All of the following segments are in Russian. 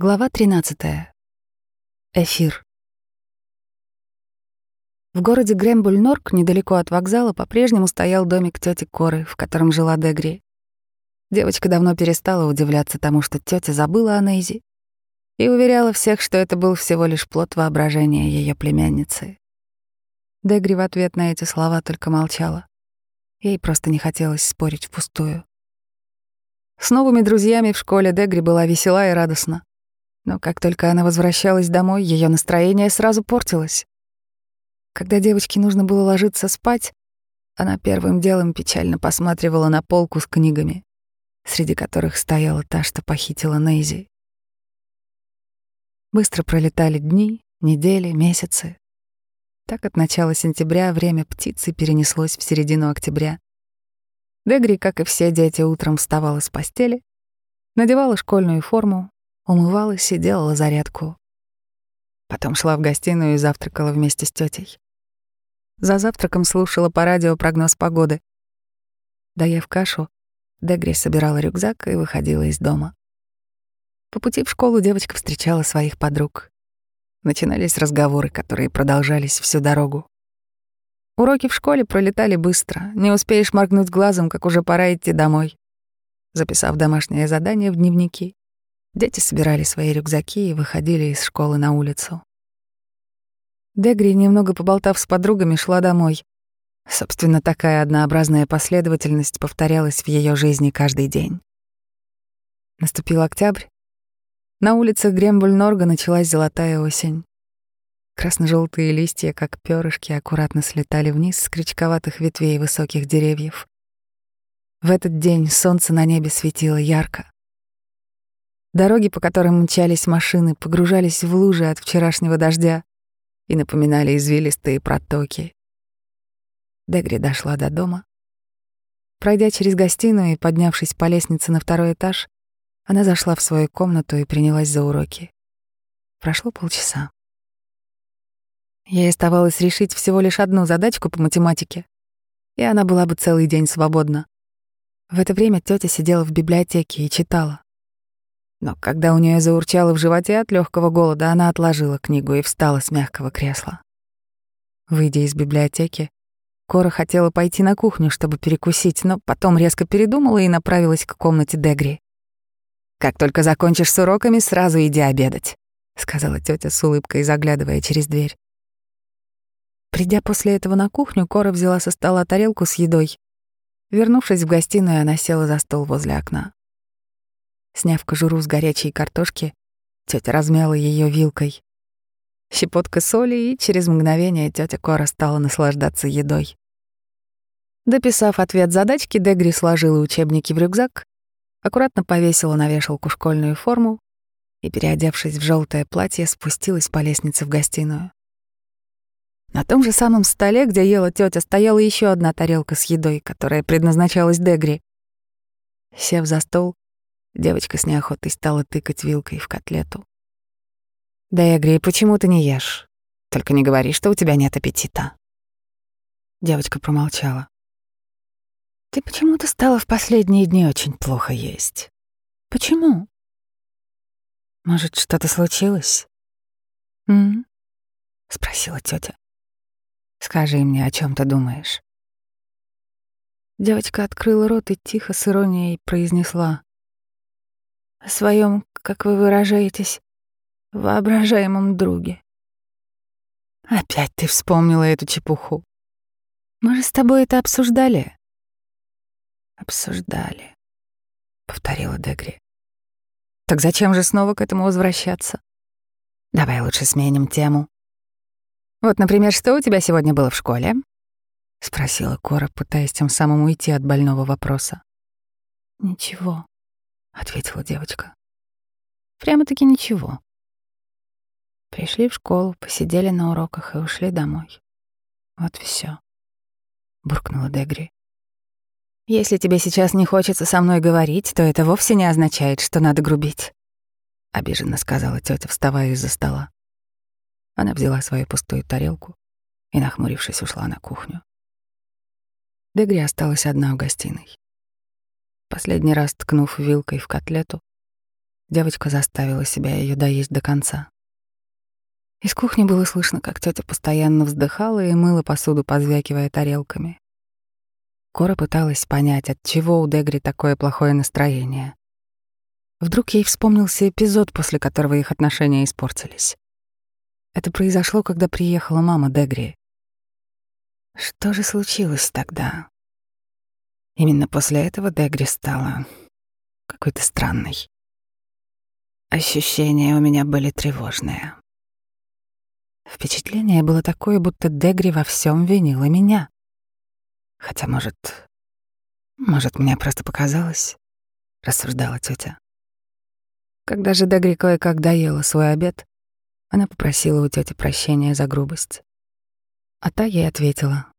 Глава 13. Эфир. В городе Грэмбуль-Норк, недалеко от вокзала, по-прежнему стоял домик тети Коры, в котором жила Дегри. Девочка давно перестала удивляться тому, что тетя забыла о Нейзи, и уверяла всех, что это был всего лишь плод воображения ее племянницы. Дегри в ответ на эти слова только молчала. Ей просто не хотелось спорить впустую. С новыми друзьями в школе Дегри была весела и радостна. Но как только она возвращалась домой, ее настроение сразу портилось. Когда девочке нужно было ложиться спать, она первым делом печально посматривала на полку с книгами, среди которых стояла та, что похитила Нейзи. Быстро пролетали дни, недели, месяцы. Так от начала сентября время птицы перенеслось в середину октября. Дегри, как и все дети, утром вставала с постели, надевала школьную форму, умывалась и делала зарядку. Потом шла в гостиную и завтракала вместе с тетей. За завтраком слушала по радио прогноз погоды. Доев кашу, Дегри собирала рюкзак и выходила из дома. По пути в школу девочка встречала своих подруг. Начинались разговоры, которые продолжались всю дорогу. Уроки в школе пролетали быстро, не успеешь моргнуть глазом, как уже пора идти домой. Записав домашнее задание в дневники, Дети собирали свои рюкзаки и выходили из школы на улицу. Дегри, немного поболтав с подругами, шла домой. Собственно, такая однообразная последовательность повторялась в ее жизни каждый день. Наступил октябрь. На улицах Грембуль-Норга началась золотая осень. Красно-желтые листья, как перышки, аккуратно слетали вниз с крючковатых ветвей высоких деревьев. В этот день солнце на небе светило ярко. Дороги, по которым мчались машины, погружались в лужи от вчерашнего дождя и напоминали извилистые протоки. Дегри дошла до дома. Пройдя через гостиную и поднявшись по лестнице на второй этаж, она зашла в свою комнату и принялась за уроки. Прошло полчаса. Ей оставалось решить всего лишь одну задачку по математике, и она была бы целый день свободна. В это время тетя сидела в библиотеке и читала. Но когда у нее заурчало в животе от легкого голода, она отложила книгу и встала с мягкого кресла. Выйдя из библиотеки, Кора хотела пойти на кухню, чтобы перекусить, но потом резко передумала и направилась к комнате Дегри. «Как только закончишь с уроками, сразу иди обедать», — сказала тетя с улыбкой, заглядывая через дверь. Придя после этого на кухню, Кора взяла со стола тарелку с едой. Вернувшись в гостиную, она села за стол возле окна. Сняв кожуру с горячей картошки, тетя размяла ее вилкой. Щепотка соли, и через мгновение тетя Кора стала наслаждаться едой. Дописав ответ задачки, Дегри сложила учебники в рюкзак, аккуратно повесила на вешалку школьную форму и, переодевшись в желтое платье, спустилась по лестнице в гостиную. На том же самом столе, где ела тетя, стояла еще одна тарелка с едой, которая предназначалась Дегри. Сев за стол, Девочка с неохотой стала тыкать вилкой в котлету. «Да грей, почему ты не ешь? Только не говори, что у тебя нет аппетита». Девочка промолчала. «Ты почему-то стала в последние дни очень плохо есть. Почему?» «Может, что-то случилось?» -м — спросила тетя. «Скажи мне, о чем ты думаешь?» Девочка открыла рот и тихо с иронией произнесла о своем, как вы выражаетесь, воображаемом друге. Опять ты вспомнила эту чепуху. Мы же с тобой это обсуждали. Обсуждали, повторила Дегри. Так зачем же снова к этому возвращаться? Давай лучше сменим тему. Вот, например, что у тебя сегодня было в школе? спросила Кора, пытаясь тем самым уйти от больного вопроса. Ничего, ответила девочка. Прямо-таки ничего. Пришли в школу, посидели на уроках и ушли домой. Вот все, буркнула Дегри. Если тебе сейчас не хочется со мной говорить, то это вовсе не означает, что надо грубить, обиженно сказала тетя, вставая из-за стола. Она взяла свою пустую тарелку и, нахмурившись, ушла на кухню. Дегри осталась одна в гостиной. Последний раз ткнув вилкой в котлету, Девочка заставила себя ее доесть до конца. Из кухни было слышно, как тетя постоянно вздыхала и мыла посуду, позвякивая тарелками. Кора пыталась понять, от чего у Дегри такое плохое настроение. Вдруг ей вспомнился эпизод, после которого их отношения испортились. Это произошло, когда приехала мама Дегри. Что же случилось тогда? Именно после этого Дегри стала какой-то странной. Ощущения у меня были тревожные. Впечатление было такое, будто Дегри во всем винила меня. Хотя, может, может, мне просто показалось, рассуждала тетя. Когда же Дегри кое-как доела свой обед, она попросила у тети прощения за грубость. А та ей ответила.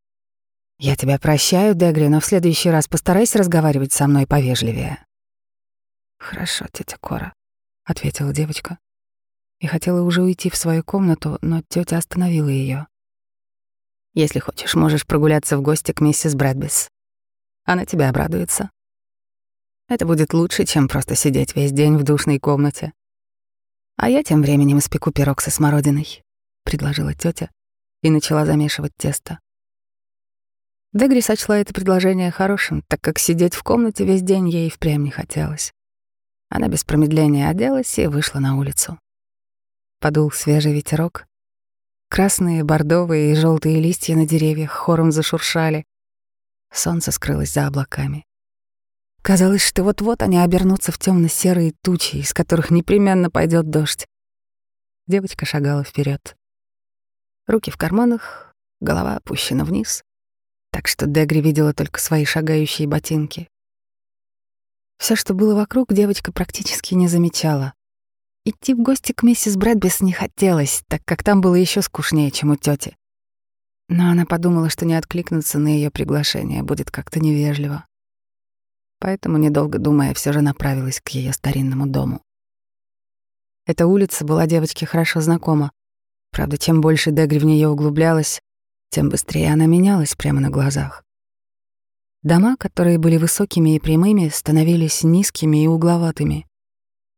«Я тебя прощаю, Дегри, но в следующий раз постарайся разговаривать со мной повежливее». «Хорошо, тетя Кора», — ответила девочка и хотела уже уйти в свою комнату, но тетя остановила ее. «Если хочешь, можешь прогуляться в гости к миссис Брэдбис. Она тебя обрадуется. Это будет лучше, чем просто сидеть весь день в душной комнате. А я тем временем испеку пирог со смородиной», — предложила тетя и начала замешивать тесто. Дегри сочла это предложение хорошим, так как сидеть в комнате весь день ей впрямь не хотелось. Она без промедления оделась и вышла на улицу. Подул свежий ветерок. Красные, бордовые и желтые листья на деревьях хором зашуршали. Солнце скрылось за облаками. Казалось, что вот-вот они обернутся в темно-серые тучи, из которых непременно пойдет дождь. Девочка шагала вперед. Руки в карманах, голова опущена вниз, так что Дегри видела только свои шагающие ботинки. Все, что было вокруг, девочка практически не замечала. Идти в гости к миссис Брэдбис не хотелось, так как там было еще скучнее, чем у тети. Но она подумала, что не откликнуться на ее приглашение будет как-то невежливо. Поэтому, недолго думая, все же направилась к ее старинному дому. Эта улица была девочке хорошо знакома. Правда, чем больше Дегри в нее углублялась, тем быстрее она менялась прямо на глазах. Дома, которые были высокими и прямыми, становились низкими и угловатыми.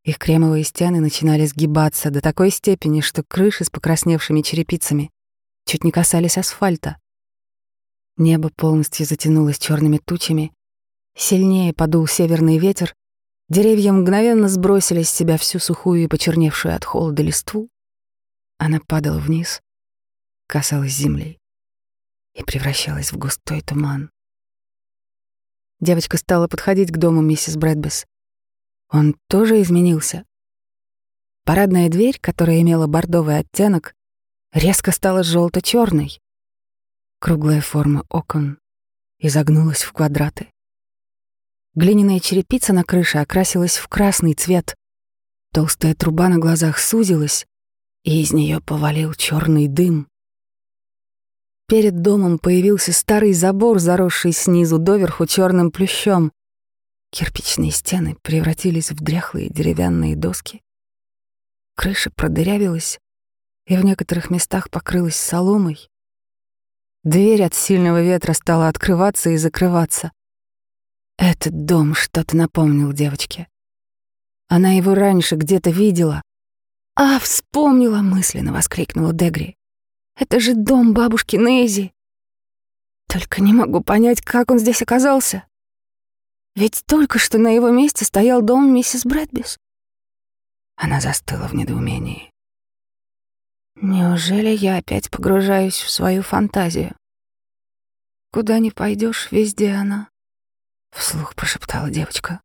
Их кремовые стены начинали сгибаться до такой степени, что крыши с покрасневшими черепицами чуть не касались асфальта. Небо полностью затянулось черными тучами, сильнее подул северный ветер, деревья мгновенно сбросили с себя всю сухую и почерневшую от холода листву. Она падала вниз, касалась земли и превращалась в густой туман. Девочка стала подходить к дому миссис Брэдбис. Он тоже изменился. Парадная дверь, которая имела бордовый оттенок, резко стала желто черной Круглая форма окон изогнулась в квадраты. Глиняная черепица на крыше окрасилась в красный цвет. Толстая труба на глазах сузилась, и из нее повалил черный дым. Перед домом появился старый забор, заросший снизу доверху черным плющом. Кирпичные стены превратились в дряхлые деревянные доски. Крыша продырявилась и в некоторых местах покрылась соломой. Дверь от сильного ветра стала открываться и закрываться. Этот дом что-то напомнил девочке. Она его раньше где-то видела. «А, вспомнила!» — мысленно воскликнула Дегри. «Это же дом бабушки Нейзи!» Только не могу понять, как он здесь оказался. Ведь только что на его месте стоял дом миссис Брэдбис. Она застыла в недоумении. Неужели я опять погружаюсь в свою фантазию? Куда ни пойдешь, везде она. Вслух прошептала девочка.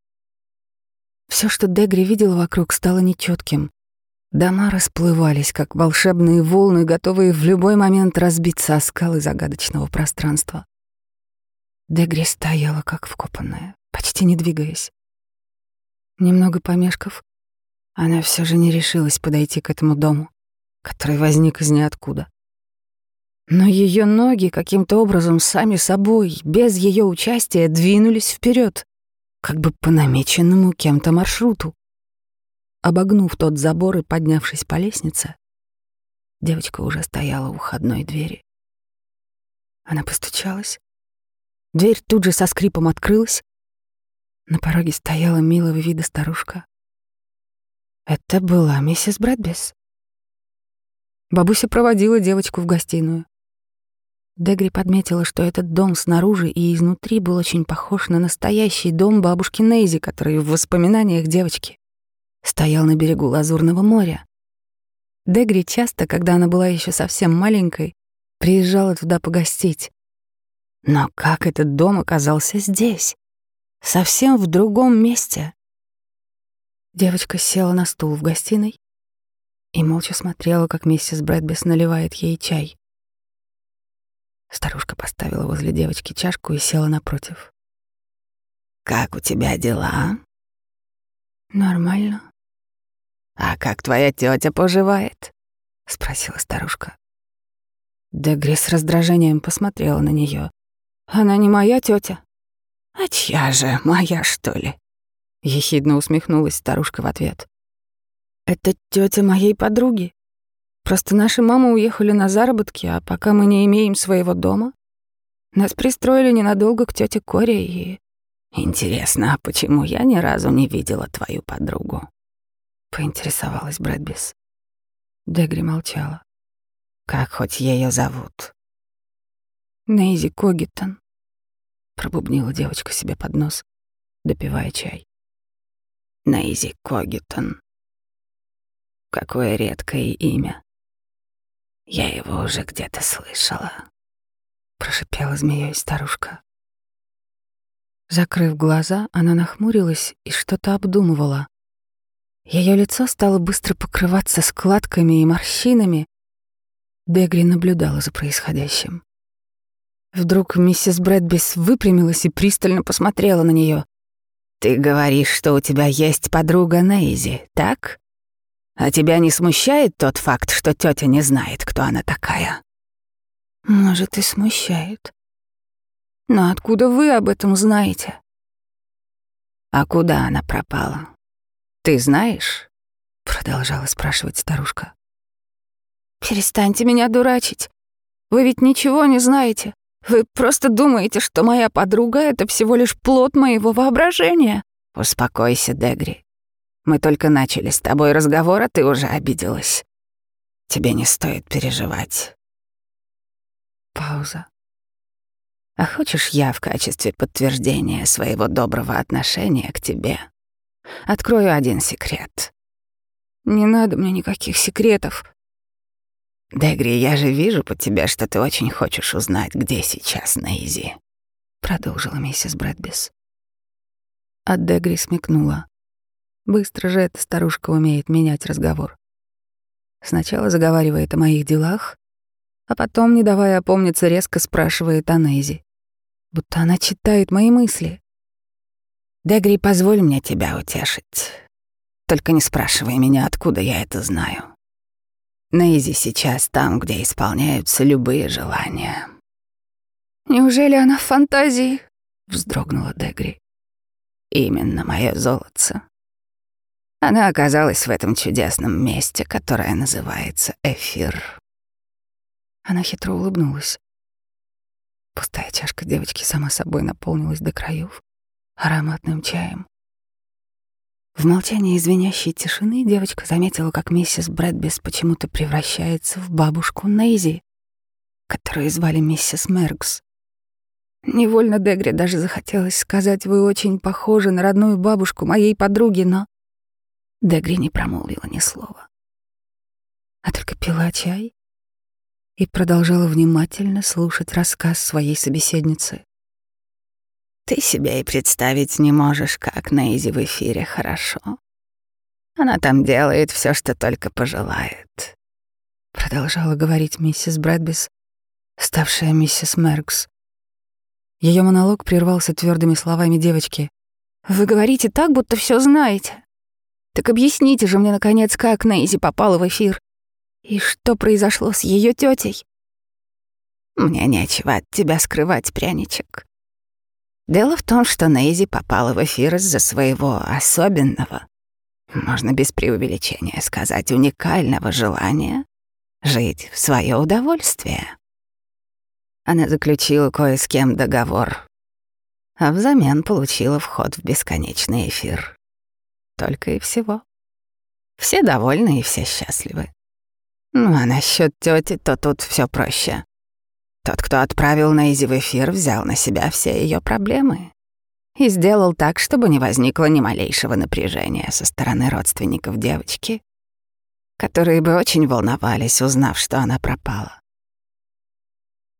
Все, что Дегри видела вокруг, стало нечетким. Дома расплывались, как волшебные волны, готовые в любой момент разбиться о скалы загадочного пространства. Дегри стояла, как вкопанная почти не двигаясь. Немного помешков, она все же не решилась подойти к этому дому, который возник из ниоткуда. Но ее ноги каким-то образом сами собой, без ее участия, двинулись вперед, как бы по намеченному кем-то маршруту. Обогнув тот забор и поднявшись по лестнице, девочка уже стояла у входной двери. Она постучалась. Дверь тут же со скрипом открылась, на пороге стояла милого вида старушка. Это была миссис Брэдбис. Бабуся проводила девочку в гостиную. Дегри подметила, что этот дом снаружи и изнутри был очень похож на настоящий дом бабушки Нейзи, который в воспоминаниях девочки стоял на берегу Лазурного моря. Дегри часто, когда она была еще совсем маленькой, приезжала туда погостить. Но как этот дом оказался здесь? Совсем в другом месте. Девочка села на стул в гостиной и молча смотрела, как миссис Брэдбис наливает ей чай. Старушка поставила возле девочки чашку и села напротив. «Как у тебя дела?» «Нормально». «А как твоя тетя поживает?» — спросила старушка. Дегри с раздражением посмотрела на нее. «Она не моя тетя. «А чья же, моя, что ли?» — ехидно усмехнулась старушка в ответ. «Это тетя моей подруги. Просто наши мамы уехали на заработки, а пока мы не имеем своего дома, нас пристроили ненадолго к тете Коре и... Интересно, а почему я ни разу не видела твою подругу? Поинтересовалась Брэдбис. Дегри молчала. Как хоть ее зовут? Нейзи Когитон пробубнила девочка себе под нос, допивая чай. Нейзи Когитон. Какое редкое имя. Я его уже где-то слышала. Прошипела змеей старушка. Закрыв глаза, она нахмурилась и что-то обдумывала. Ее лицо стало быстро покрываться складками и морщинами. Дегри наблюдала за происходящим. Вдруг миссис Брэдбис выпрямилась и пристально посмотрела на нее. «Ты говоришь, что у тебя есть подруга Нейзи, так? А тебя не смущает тот факт, что тетя не знает, кто она такая?» «Может, и смущает. Но откуда вы об этом знаете?» «А куда она пропала? Ты знаешь?» — продолжала спрашивать старушка. «Перестаньте меня дурачить. Вы ведь ничего не знаете. Вы просто думаете, что моя подруга — это всего лишь плод моего воображения. Успокойся, Дегри. Мы только начали с тобой разговор, а ты уже обиделась. Тебе не стоит переживать. Пауза. А хочешь я в качестве подтверждения своего доброго отношения к тебе открою один секрет? Не надо мне никаких секретов. «Дегри, я же вижу по тебе, что ты очень хочешь узнать, где сейчас Нейзи», — продолжила миссис Брэдбис. А Дегри смекнула. Быстро же эта старушка умеет менять разговор. Сначала заговаривает о моих делах, а потом, не давая опомниться, резко спрашивает о Нейзи. Будто она читает мои мысли. «Дегри, позволь мне тебя утешить. Только не спрашивай меня, откуда я это знаю. Нейзи сейчас там, где исполняются любые желания. «Неужели она в фантазии?» — вздрогнула Дегри. «Именно мое золотце. Она оказалась в этом чудесном месте, которое называется Эфир». Она хитро улыбнулась. Пустая чашка девочки сама собой наполнилась до краев ароматным чаем. В молчании звенящей тишины девочка заметила, как миссис Брэдбис почему-то превращается в бабушку Нейзи, которую звали миссис Меркс. Невольно Дегре даже захотелось сказать, вы очень похожи на родную бабушку моей подруги, но Дегри не промолвила ни слова, а только пила чай и продолжала внимательно слушать рассказ своей собеседницы. Ты себя и представить не можешь, как Нейзи в эфире хорошо. Она там делает все, что только пожелает. Продолжала говорить миссис Брэдбис, ставшая миссис Меркс. Ее монолог прервался твердыми словами девочки. «Вы говорите так, будто все знаете. Так объясните же мне, наконец, как Нейзи попала в эфир. И что произошло с ее тетей? Мне нечего от тебя скрывать, пряничек. Дело в том, что Нейзи попала в эфир из-за своего особенного, можно без преувеличения сказать, уникального желания жить в свое удовольствие. Она заключила кое с кем договор, а взамен получила вход в бесконечный эфир. Только и всего. Все довольны и все счастливы. Ну а насчет тети, то тут все проще. Тот, кто отправил Нейзи в эфир, взял на себя все ее проблемы и сделал так, чтобы не возникло ни малейшего напряжения со стороны родственников девочки, которые бы очень волновались, узнав, что она пропала.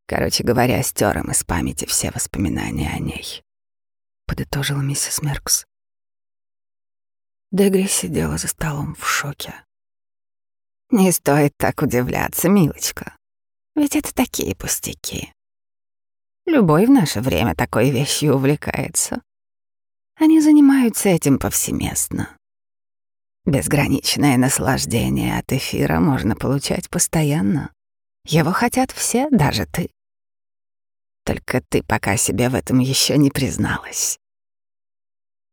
Короче говоря, стер им из памяти все воспоминания о ней. Подытожила миссис Меркс. Дегри сидела за столом в шоке. «Не стоит так удивляться, милочка. Ведь это такие пустяки. Любой в наше время такой вещью увлекается. Они занимаются этим повсеместно. Безграничное наслаждение от эфира можно получать постоянно. Его хотят все, даже ты. Только ты пока себе в этом еще не призналась.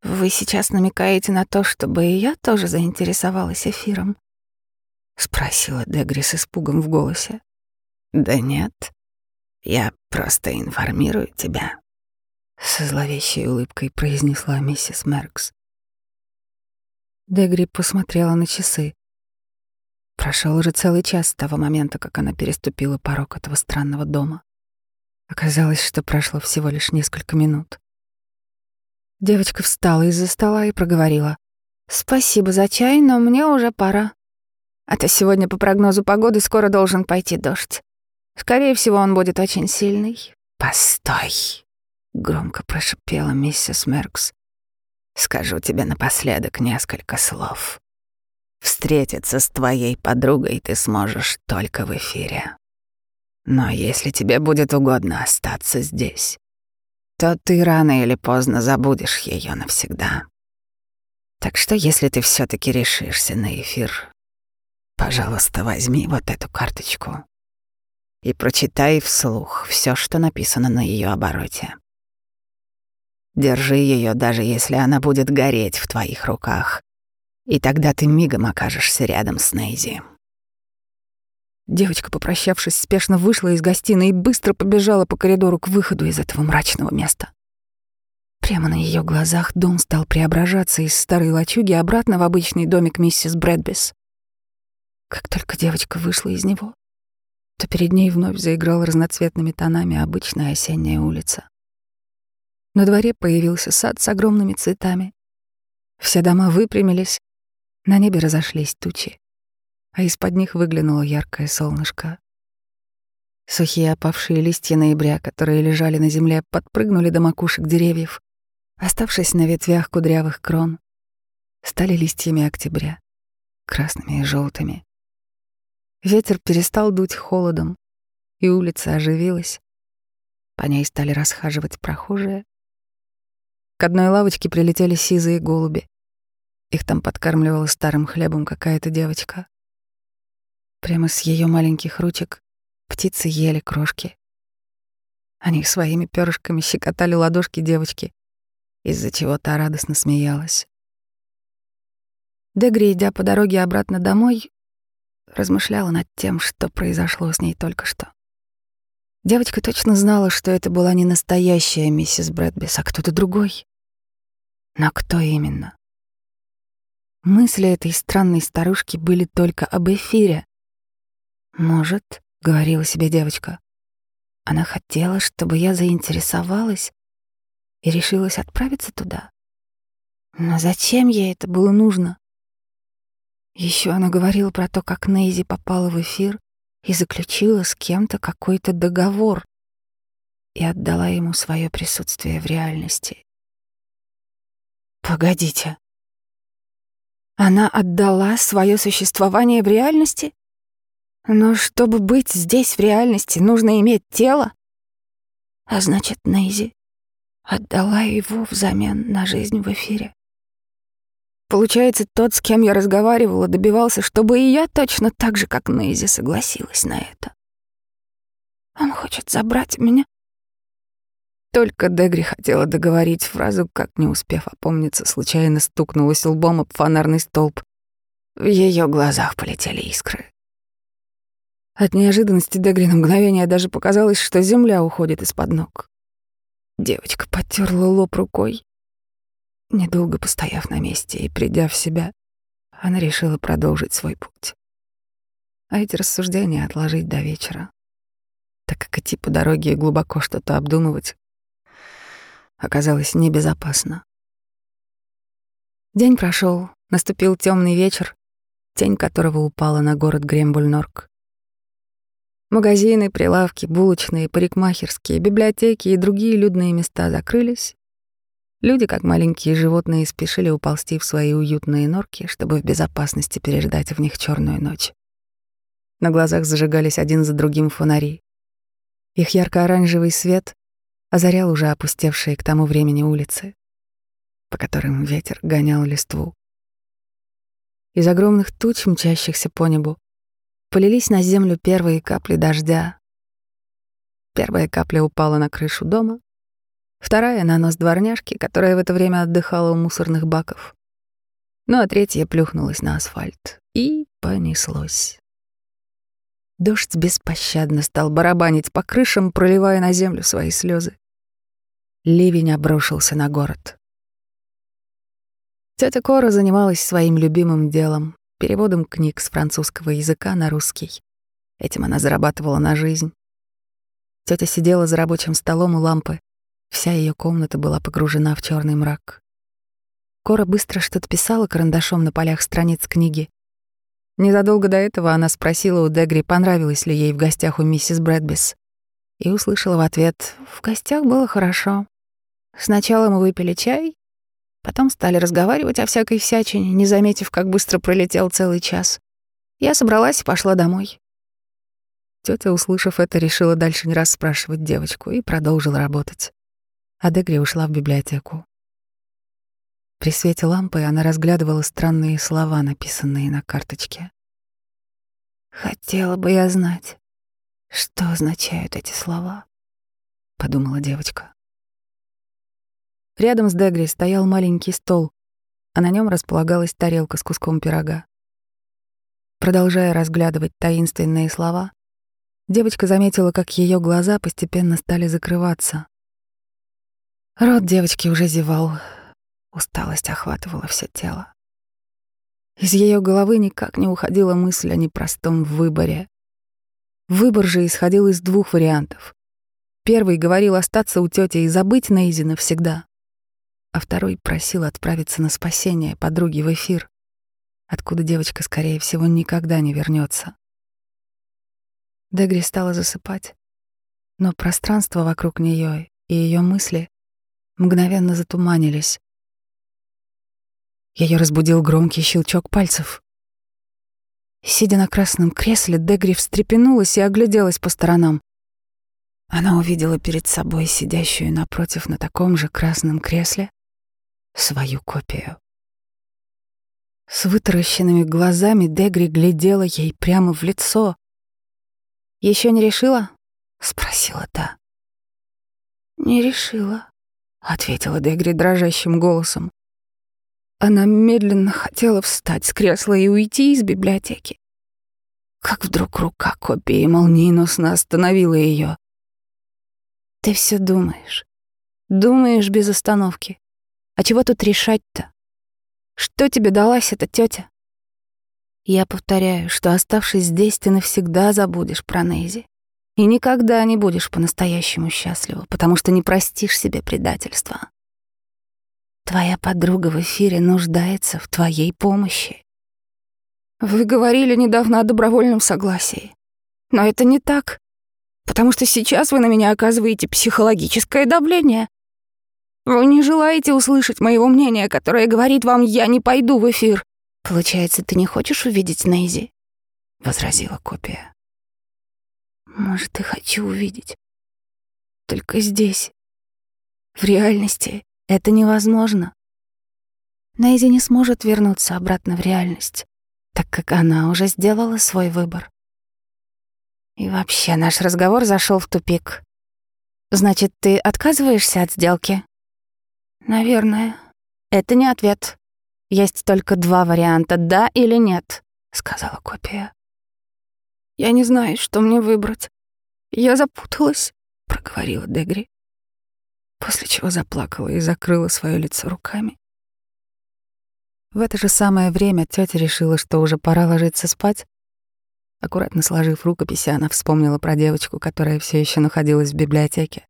Вы сейчас намекаете на то, чтобы и я тоже заинтересовалась эфиром? Спросила Дегри с испугом в голосе. Да нет, я просто информирую тебя. Со зловещей улыбкой произнесла миссис Меркс. Дегри посмотрела на часы. Прошел уже целый час с того момента, как она переступила порог этого странного дома. Оказалось, что прошло всего лишь несколько минут. Девочка встала из-за стола и проговорила. «Спасибо за чай, но мне уже пора. А то сегодня по прогнозу погоды скоро должен пойти дождь. Скорее всего, он будет очень сильный». «Постой!» — громко прошипела миссис Меркс. «Скажу тебе напоследок несколько слов. Встретиться с твоей подругой ты сможешь только в эфире. Но если тебе будет угодно остаться здесь, то ты рано или поздно забудешь ее навсегда. Так что если ты все таки решишься на эфир, пожалуйста, возьми вот эту карточку и прочитай вслух все, что написано на ее обороте. Держи ее, даже если она будет гореть в твоих руках, и тогда ты мигом окажешься рядом с Нейзи. Девочка, попрощавшись, спешно вышла из гостиной и быстро побежала по коридору к выходу из этого мрачного места. Прямо на ее глазах дом стал преображаться из старой лачуги обратно в обычный домик миссис Брэдбис. Как только девочка вышла из него, то перед ней вновь заиграла разноцветными тонами обычная осенняя улица. На дворе появился сад с огромными цветами. Все дома выпрямились, на небе разошлись тучи, а из-под них выглянуло яркое солнышко. Сухие опавшие листья ноября, которые лежали на земле, подпрыгнули до макушек деревьев, оставшись на ветвях кудрявых крон, стали листьями октября, красными и желтыми. Ветер перестал дуть холодом, и улица оживилась. По ней стали расхаживать прохожие. К одной лавочке прилетели сизые голуби. Их там подкармливала старым хлебом какая-то девочка. Прямо с ее маленьких ручек птицы ели крошки. Они своими перышками щекотали ладошки девочки, из-за чего та радостно смеялась. Дегри, идя по дороге обратно домой, размышляла над тем, что произошло с ней только что. Девочка точно знала, что это была не настоящая миссис Брэдбис, а кто-то другой. Но кто именно? Мысли этой странной старушки были только об эфире. «Может», — говорила себе девочка, — «она хотела, чтобы я заинтересовалась и решилась отправиться туда. Но зачем ей это было нужно? Еще она говорила про то, как Нейзи попала в эфир и заключила с кем-то какой-то договор и отдала ему свое присутствие в реальности. Погодите. Она отдала свое существование в реальности? Но чтобы быть здесь в реальности, нужно иметь тело. А значит, Нейзи отдала его взамен на жизнь в эфире. Получается, тот, с кем я разговаривала, добивался, чтобы и я точно так же, как Нейзи, согласилась на это. Он хочет забрать меня. Только Дегри хотела договорить фразу, как, не успев опомниться, случайно стукнулась лбом об фонарный столб. В ее глазах полетели искры. От неожиданности Дегри на мгновение даже показалось, что земля уходит из-под ног. Девочка потерла лоб рукой. Недолго постояв на месте и придя в себя, она решила продолжить свой путь. А эти рассуждения отложить до вечера, так как идти по дороге и глубоко что-то обдумывать оказалось небезопасно. День прошел, наступил темный вечер, тень которого упала на город Грембульнорк. Магазины, прилавки, булочные, парикмахерские, библиотеки и другие людные места закрылись. Люди, как маленькие животные, спешили уползти в свои уютные норки, чтобы в безопасности переждать в них черную ночь. На глазах зажигались один за другим фонари. Их ярко-оранжевый свет озарял уже опустевшие к тому времени улицы, по которым ветер гонял листву. Из огромных туч, мчащихся по небу, полились на землю первые капли дождя. Первая капля упала на крышу дома, вторая — на нос дворняжки, которая в это время отдыхала у мусорных баков. Ну а третья плюхнулась на асфальт и понеслось. Дождь беспощадно стал барабанить по крышам, проливая на землю свои слезы. Ливень обрушился на город. Тетя Кора занималась своим любимым делом переводом книг с французского языка на русский. Этим она зарабатывала на жизнь. Тетя сидела за рабочим столом у лампы. Вся ее комната была погружена в черный мрак. Кора быстро что-то писала карандашом на полях страниц книги. Незадолго до этого она спросила у Дегри, понравилось ли ей в гостях у миссис Брэдбис, и услышала в ответ «В гостях было хорошо. Сначала мы выпили чай, Потом стали разговаривать о всякой всячине, не заметив, как быстро пролетел целый час. Я собралась и пошла домой. Тётя, услышав это, решила дальше не расспрашивать девочку и продолжила работать. А ушла в библиотеку. При свете лампы она разглядывала странные слова, написанные на карточке. «Хотела бы я знать, что означают эти слова», — подумала девочка. Рядом с Дегри стоял маленький стол, а на нем располагалась тарелка с куском пирога. Продолжая разглядывать таинственные слова, девочка заметила, как ее глаза постепенно стали закрываться. Рот девочки уже зевал, усталость охватывала все тело. Из ее головы никак не уходила мысль о непростом выборе. Выбор же исходил из двух вариантов. Первый говорил остаться у тети и забыть Нейзи навсегда а второй просил отправиться на спасение подруги в эфир, откуда девочка, скорее всего, никогда не вернется. Дегри стала засыпать, но пространство вокруг нее и ее мысли мгновенно затуманились. Ее разбудил громкий щелчок пальцев. Сидя на красном кресле, Дегри встрепенулась и огляделась по сторонам. Она увидела перед собой сидящую напротив на таком же красном кресле свою копию. С вытаращенными глазами Дегри глядела ей прямо в лицо. Еще не решила?» — спросила та. «Не решила», — ответила Дегри дрожащим голосом. Она медленно хотела встать с кресла и уйти из библиотеки. Как вдруг рука копии молниеносно остановила ее. «Ты все думаешь. Думаешь без остановки. А чего тут решать-то? Что тебе далась эта тетя? Я повторяю, что оставшись здесь, ты навсегда забудешь про Нейзи. И никогда не будешь по-настоящему счастлива, потому что не простишь себе предательства. Твоя подруга в эфире нуждается в твоей помощи. Вы говорили недавно о добровольном согласии. Но это не так, потому что сейчас вы на меня оказываете психологическое давление. Вы не желаете услышать моего мнения, которое говорит вам «я не пойду в эфир». Получается, ты не хочешь увидеть Нейзи? возразила копия. Может, и хочу увидеть. Только здесь, в реальности, это невозможно. Нейзи не сможет вернуться обратно в реальность, так как она уже сделала свой выбор. И вообще наш разговор зашел в тупик. Значит, ты отказываешься от сделки? «Наверное. Это не ответ. Есть только два варианта, да или нет», — сказала копия. «Я не знаю, что мне выбрать. Я запуталась», — проговорила Дегри, после чего заплакала и закрыла свое лицо руками. В это же самое время тетя решила, что уже пора ложиться спать. Аккуратно сложив рукописи, она вспомнила про девочку, которая все еще находилась в библиотеке.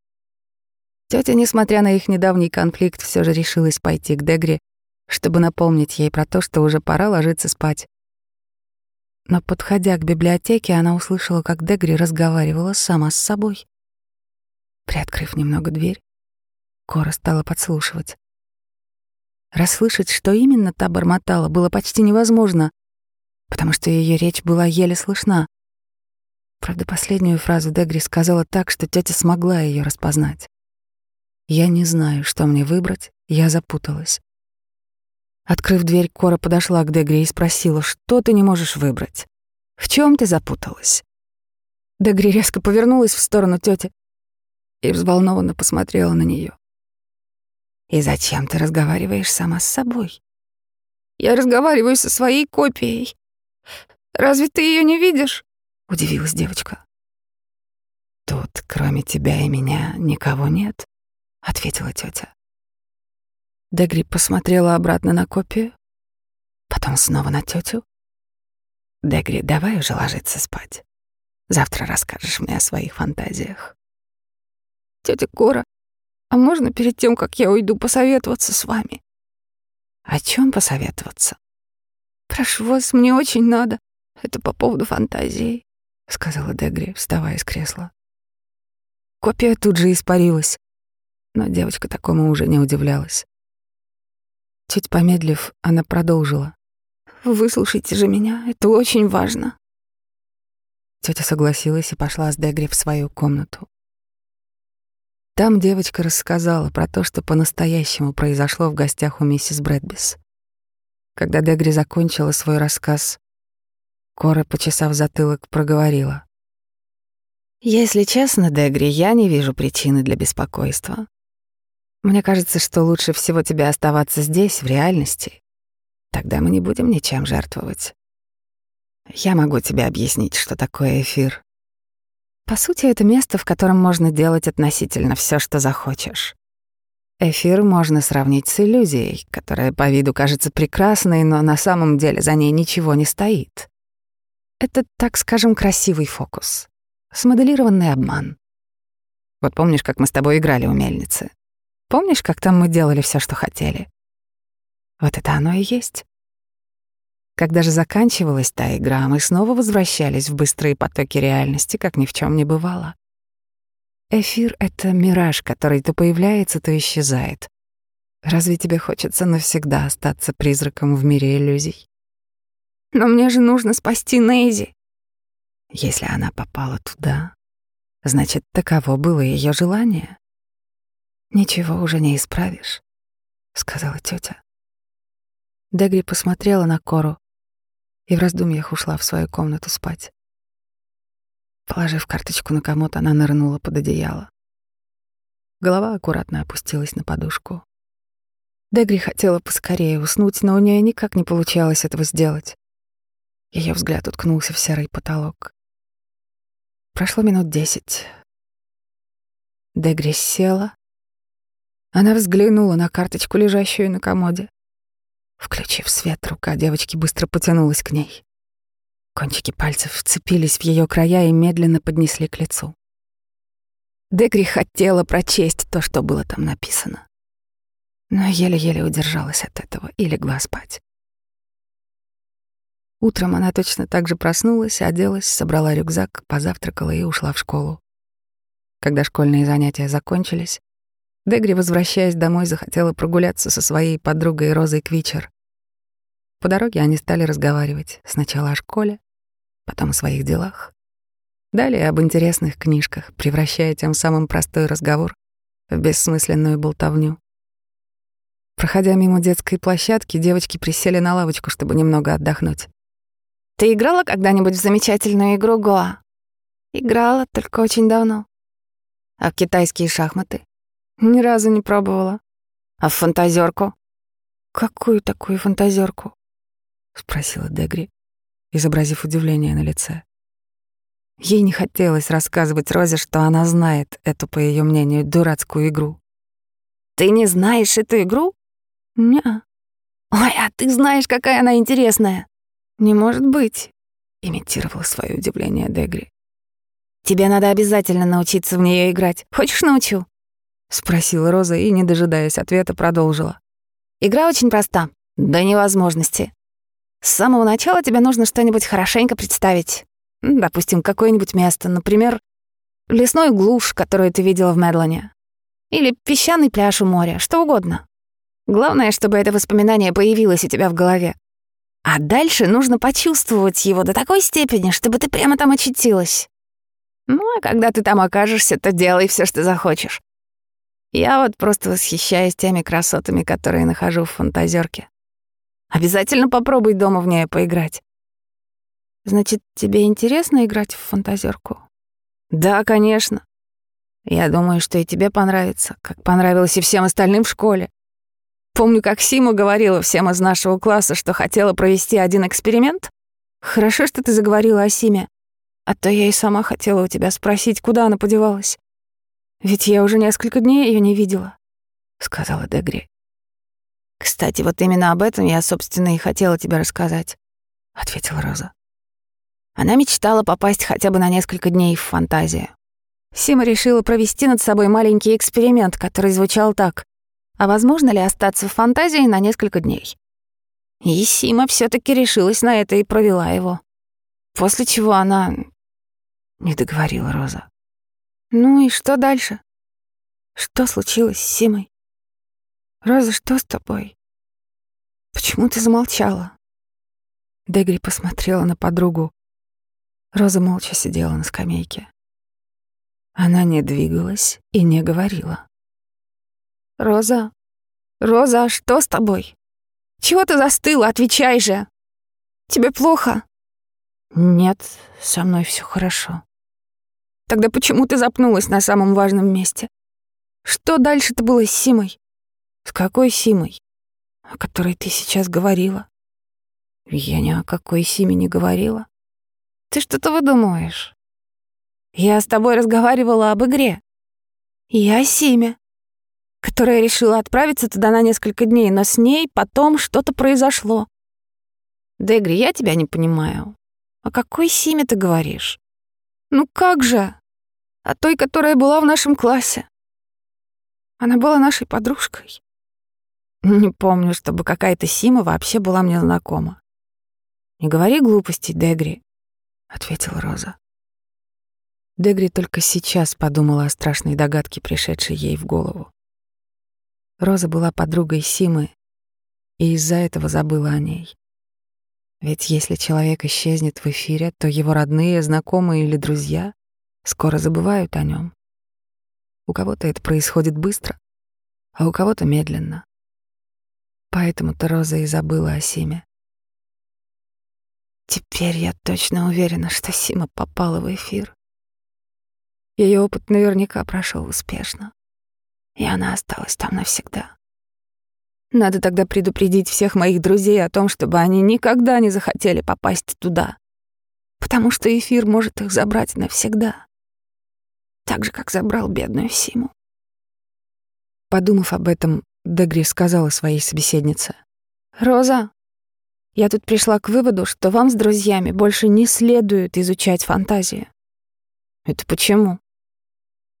Тетя, несмотря на их недавний конфликт, все же решилась пойти к Дегри, чтобы напомнить ей про то, что уже пора ложиться спать. Но, подходя к библиотеке, она услышала, как Дегри разговаривала сама с собой. Приоткрыв немного дверь, Кора стала подслушивать. Расслышать, что именно та бормотала, было почти невозможно, потому что ее речь была еле слышна. Правда, последнюю фразу Дегри сказала так, что тетя смогла ее распознать. «Я не знаю, что мне выбрать, я запуталась». Открыв дверь, Кора подошла к Дегри и спросила, что ты не можешь выбрать? В чем ты запуталась? Дегри резко повернулась в сторону тети и взволнованно посмотрела на нее. И зачем ты разговариваешь сама с собой? Я разговариваю со своей копией. Разве ты ее не видишь? Удивилась девочка. Тут, кроме тебя и меня, никого нет, ответила тетя. Дегри посмотрела обратно на копию, потом снова на тетю. Дегри, давай уже ложиться спать. Завтра расскажешь мне о своих фантазиях. Тетя Кора, а можно перед тем, как я уйду, посоветоваться с вами? О чем посоветоваться? Прошу вас, мне очень надо. Это по поводу фантазии, сказала Дегри, вставая из кресла. Копия тут же испарилась, но девочка такому уже не удивлялась. Чуть помедлив, она продолжила. «Выслушайте же меня, это очень важно». Тетя согласилась и пошла с Дегри в свою комнату. Там девочка рассказала про то, что по-настоящему произошло в гостях у миссис Брэдбис. Когда Дегри закончила свой рассказ, Кора, почесав затылок, проговорила. «Если честно, Дегри, я не вижу причины для беспокойства. Мне кажется, что лучше всего тебе оставаться здесь, в реальности. Тогда мы не будем ничем жертвовать. Я могу тебе объяснить, что такое эфир. По сути, это место, в котором можно делать относительно все, что захочешь. Эфир можно сравнить с иллюзией, которая по виду кажется прекрасной, но на самом деле за ней ничего не стоит. Это, так скажем, красивый фокус. Смоделированный обман. Вот помнишь, как мы с тобой играли у мельницы? Помнишь, как там мы делали все, что хотели? Вот это оно и есть. Когда же заканчивалась та игра, мы снова возвращались в быстрые потоки реальности, как ни в чем не бывало. Эфир — это мираж, который то появляется, то исчезает. Разве тебе хочется навсегда остаться призраком в мире иллюзий? Но мне же нужно спасти Нейзи. Если она попала туда, значит, таково было ее желание. Ничего уже не исправишь, сказала тетя. Дегри посмотрела на Кору, и в раздумьях ушла в свою комнату спать. Положив карточку на комод, она нырнула под одеяло. Голова аккуратно опустилась на подушку. Дегри хотела поскорее уснуть, но у нее никак не получалось этого сделать. Ее взгляд уткнулся в серый потолок. Прошло минут десять. Дегри села. Она взглянула на карточку, лежащую на комоде. Включив свет, рука девочки быстро потянулась к ней. Кончики пальцев вцепились в ее края и медленно поднесли к лицу. Дегри хотела прочесть то, что было там написано. Но еле-еле удержалась от этого и легла спать. Утром она точно так же проснулась, оделась, собрала рюкзак, позавтракала и ушла в школу. Когда школьные занятия закончились, Дегри, возвращаясь домой, захотела прогуляться со своей подругой Розой Квичер. По дороге они стали разговаривать сначала о школе, потом о своих делах, далее об интересных книжках, превращая тем самым простой разговор в бессмысленную болтовню. Проходя мимо детской площадки, девочки присели на лавочку, чтобы немного отдохнуть. «Ты играла когда-нибудь в замечательную игру Гоа?» «Играла, только очень давно». «А в китайские шахматы?» Ни разу не пробовала. А в фантазерку? Какую такую фантазерку? спросила Дегри, изобразив удивление на лице. Ей не хотелось рассказывать Розе, что она знает эту, по ее мнению, дурацкую игру. Ты не знаешь эту игру? Не. «Ой, а ты знаешь, какая она интересная!» «Не может быть», — имитировала свое удивление Дегри. «Тебе надо обязательно научиться в нее играть. Хочешь, научу?» — спросила Роза и, не дожидаясь ответа, продолжила. «Игра очень проста, до невозможности. С самого начала тебе нужно что-нибудь хорошенько представить. Допустим, какое-нибудь место, например, лесной глушь, которую ты видела в Медлоне. Или песчаный пляж у моря, что угодно. Главное, чтобы это воспоминание появилось у тебя в голове. А дальше нужно почувствовать его до такой степени, чтобы ты прямо там очутилась. Ну, а когда ты там окажешься, то делай все, что захочешь. Я вот просто восхищаюсь теми красотами, которые нахожу в фантазерке. Обязательно попробуй дома в нее поиграть. Значит, тебе интересно играть в фантазерку? Да, конечно. Я думаю, что и тебе понравится, как понравилось и всем остальным в школе. Помню, как Сима говорила всем из нашего класса, что хотела провести один эксперимент. Хорошо, что ты заговорила о Симе. А то я и сама хотела у тебя спросить, куда она подевалась. Ведь я уже несколько дней ее не видела, сказала Дегри. Кстати, вот именно об этом я, собственно, и хотела тебе рассказать, ответила Роза. Она мечтала попасть хотя бы на несколько дней в фантазию. Сима решила провести над собой маленький эксперимент, который звучал так: а возможно ли остаться в фантазии на несколько дней? И Сима все таки решилась на это и провела его. После чего она не договорила Роза. Ну и что дальше? Что случилось с Симой? Роза, что с тобой? Почему ты замолчала? Дегри посмотрела на подругу. Роза молча сидела на скамейке. Она не двигалась и не говорила. «Роза, Роза, а что с тобой? Чего ты застыла? Отвечай же! Тебе плохо?» «Нет, со мной все хорошо». Тогда почему ты запнулась на самом важном месте? Что дальше-то было с Симой? С какой Симой? О которой ты сейчас говорила? Я ни о какой Симе не говорила. Ты что-то выдумываешь. Я с тобой разговаривала об игре. О Симе, которая решила отправиться туда на несколько дней, но с ней потом что-то произошло. Дегри, я тебя не понимаю. О какой Симе ты говоришь? Ну как же? О той, которая была в нашем классе. Она была нашей подружкой. Не помню, чтобы какая-то Сима вообще была мне знакома. «Не говори глупостей, Дегри», — ответила Роза. Дегри только сейчас подумала о страшной догадке, пришедшей ей в голову. Роза была подругой Симы, и из-за этого забыла о ней. Ведь если человек исчезнет в эфире, то его родные, знакомые или друзья скоро забывают о нем. У кого-то это происходит быстро, а у кого-то медленно. Поэтому-то Роза и забыла о Симе. Теперь я точно уверена, что Сима попала в эфир. Ее опыт наверняка прошел успешно, и она осталась там навсегда. Надо тогда предупредить всех моих друзей о том, чтобы они никогда не захотели попасть туда, потому что эфир может их забрать навсегда, так же, как забрал бедную Симу. Подумав об этом, Дегри сказала своей собеседнице. «Роза, я тут пришла к выводу, что вам с друзьями больше не следует изучать фантазию». «Это почему?»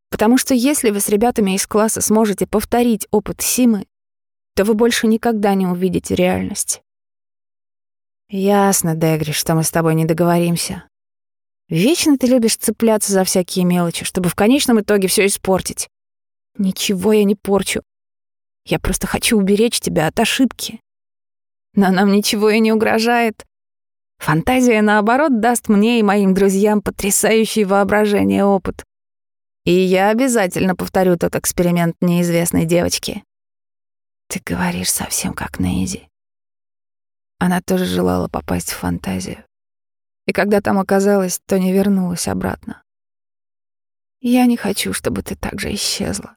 «Потому что если вы с ребятами из класса сможете повторить опыт Симы, то вы больше никогда не увидите реальность. Ясно, Дегри, что мы с тобой не договоримся. Вечно ты любишь цепляться за всякие мелочи, чтобы в конечном итоге все испортить. Ничего я не порчу. Я просто хочу уберечь тебя от ошибки. Но нам ничего и не угрожает. Фантазия, наоборот, даст мне и моим друзьям потрясающий воображение опыт. И я обязательно повторю тот эксперимент неизвестной девочки. Ты говоришь совсем как Нейзи. Она тоже желала попасть в фантазию. И когда там оказалась, то не вернулась обратно. Я не хочу, чтобы ты так же исчезла.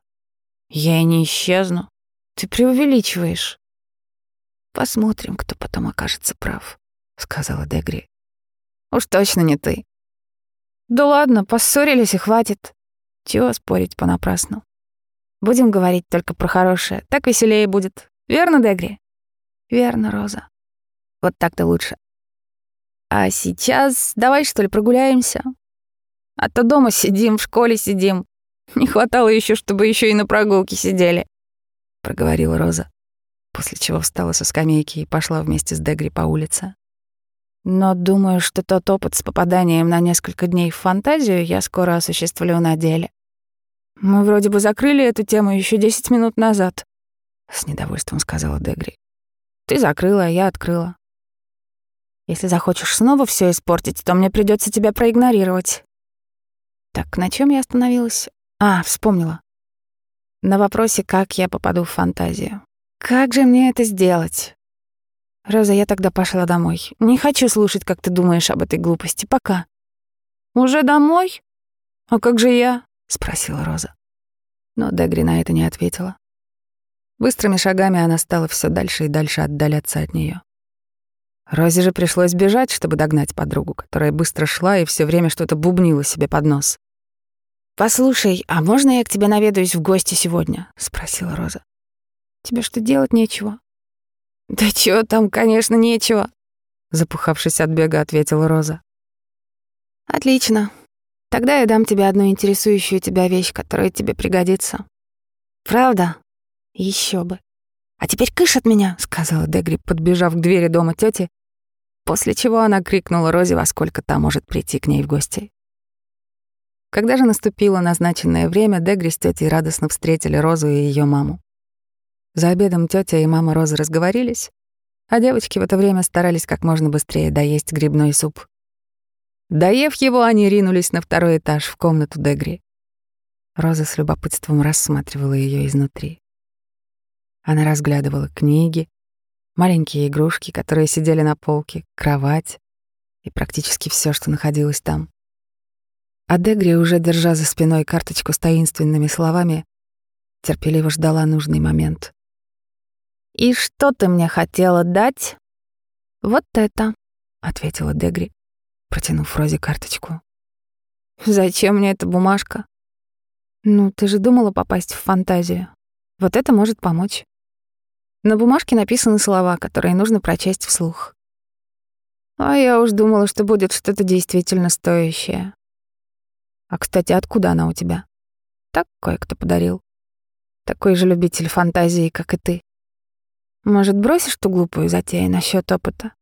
Я и не исчезну. Ты преувеличиваешь. Посмотрим, кто потом окажется прав, сказала Дегри. Уж точно не ты. Да ладно, поссорились и хватит. Чего спорить понапрасну? Будем говорить только про хорошее. Так веселее будет. Верно, Дегри? Верно, Роза. Вот так-то лучше. А сейчас давай, что ли, прогуляемся? А то дома сидим, в школе сидим. Не хватало еще, чтобы еще и на прогулке сидели, проговорила Роза, после чего встала со скамейки и пошла вместе с Дегри по улице. Но думаю, что тот опыт с попаданием на несколько дней в фантазию я скоро осуществлю на деле. Мы вроде бы закрыли эту тему еще 10 минут назад, с недовольством сказала Дегри. Ты закрыла, а я открыла. Если захочешь снова все испортить, то мне придется тебя проигнорировать. Так, на чем я остановилась? А, вспомнила. На вопросе, как я попаду в фантазию. Как же мне это сделать? Роза, я тогда пошла домой. Не хочу слушать, как ты думаешь об этой глупости. Пока. Уже домой? А как же я? Спросила Роза. Но Дегри на это не ответила. Быстрыми шагами она стала все дальше и дальше отдаляться от нее. Розе же пришлось бежать, чтобы догнать подругу, которая быстро шла и все время что-то бубнила себе под нос. «Послушай, а можно я к тебе наведаюсь в гости сегодня?» — спросила Роза. «Тебе что, делать нечего?» «Да чего там, конечно, нечего», — запухавшись от бега, ответила Роза. «Отлично. Тогда я дам тебе одну интересующую тебя вещь, которая тебе пригодится. Правда? Еще бы. А теперь кыш от меня», — сказала Дегри, подбежав к двери дома тети, после чего она крикнула Розе, во сколько та может прийти к ней в гости. Когда же наступило назначенное время, Дегри с тетей радостно встретили Розу и ее маму. За обедом тетя и мама Розы разговорились, а девочки в это время старались как можно быстрее доесть грибной суп. Доев его, они ринулись на второй этаж в комнату Дегри. Роза с любопытством рассматривала ее изнутри. Она разглядывала книги, маленькие игрушки, которые сидели на полке, кровать и практически все, что находилось там. А Дегри, уже держа за спиной карточку с таинственными словами, терпеливо ждала нужный момент. «И что ты мне хотела дать?» «Вот это», — ответила Дегри, протянув Розе карточку. «Зачем мне эта бумажка?» «Ну, ты же думала попасть в фантазию. Вот это может помочь». На бумажке написаны слова, которые нужно прочесть вслух. А я уж думала, что будет что-то действительно стоящее. А, кстати, откуда она у тебя? Так кое-кто подарил. Такой же любитель фантазии, как и ты. Может, бросишь ту глупую затею насчет опыта?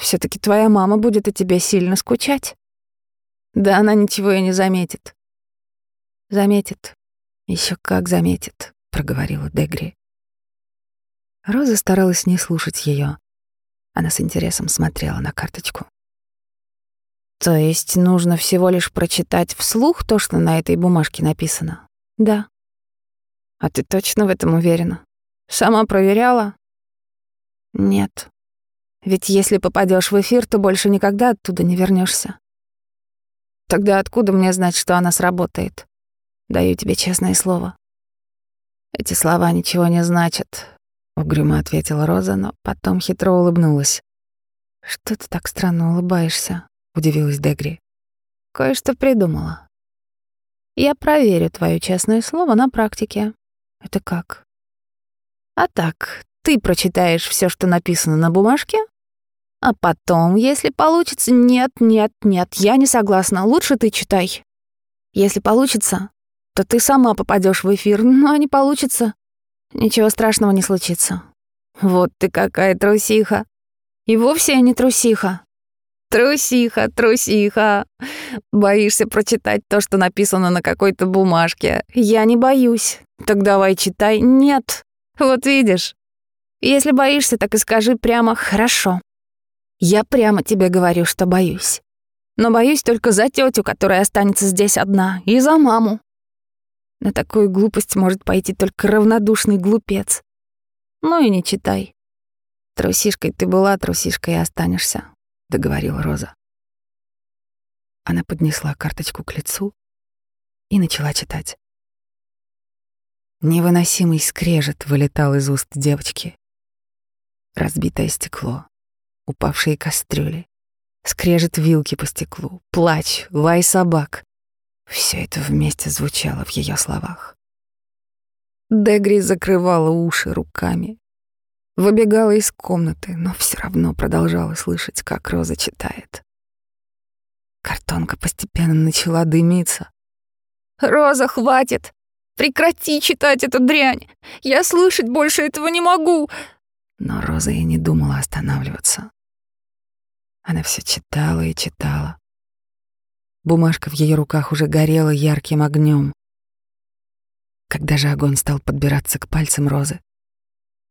Все таки твоя мама будет о тебе сильно скучать. Да она ничего и не заметит. Заметит. Еще как заметит, проговорила Дегри. Роза старалась не слушать ее. Она с интересом смотрела на карточку. То есть нужно всего лишь прочитать вслух то, что на этой бумажке написано? Да. А ты точно в этом уверена? Сама проверяла? Нет. Ведь если попадешь в эфир, то больше никогда оттуда не вернешься. Тогда откуда мне знать, что она сработает? Даю тебе честное слово. Эти слова ничего не значат, угрюмо ответила Роза, но потом хитро улыбнулась. Что ты так странно улыбаешься? удивилась Дегри. Кое-что придумала. Я проверю твое честное слово на практике. Это как? А так, ты прочитаешь все, что написано на бумажке, а потом, если получится, нет, нет, нет, я не согласна, лучше ты читай. Если получится, то ты сама попадешь в эфир, но не получится, Ничего страшного не случится. Вот ты какая трусиха. И вовсе я не трусиха. Трусиха, трусиха. Боишься прочитать то, что написано на какой-то бумажке. Я не боюсь. Так давай читай. Нет. Вот видишь. Если боишься, так и скажи прямо «хорошо». Я прямо тебе говорю, что боюсь. Но боюсь только за тетю, которая останется здесь одна, и за маму. На такую глупость может пойти только равнодушный глупец. Ну и не читай. Трусишкой ты была, трусишкой и останешься, договорила Роза. Она поднесла карточку к лицу и начала читать. Невыносимый скрежет вылетал из уст девочки. Разбитое стекло, упавшие кастрюли, скрежет вилки по стеклу, плач, лай собак. Все это вместе звучало в ее словах. Дегри закрывала уши руками. Выбегала из комнаты, но все равно продолжала слышать, как Роза читает. Картонка постепенно начала дымиться. «Роза, хватит! Прекрати читать эту дрянь! Я слышать больше этого не могу!» Но Роза и не думала останавливаться. Она все читала и читала. Бумажка в ее руках уже горела ярким огнем. Когда же огонь стал подбираться к пальцам Розы,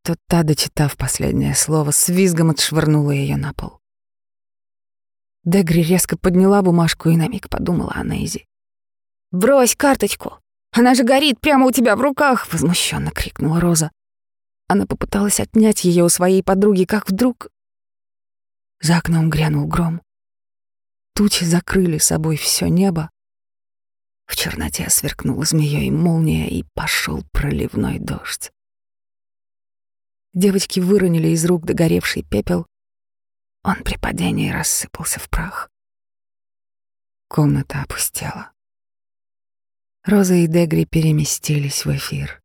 то та, дочитав последнее слово, с визгом отшвырнула ее на пол. Дегри резко подняла бумажку и на миг подумала о Нейзи. «Брось карточку! Она же горит прямо у тебя в руках!» — возмущенно крикнула Роза. Она попыталась отнять ее у своей подруги, как вдруг... За окном грянул гром. Тучи закрыли собой все небо. В черноте сверкнула змеей молния, и пошел проливной дождь. Девочки выронили из рук догоревший пепел. Он при падении рассыпался в прах. Комната опустела. Роза и Дегри переместились в эфир.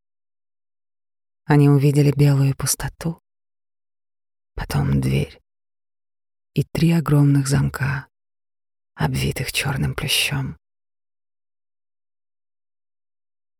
Они увидели белую пустоту, потом дверь и три огромных замка, обвитых черным плющом.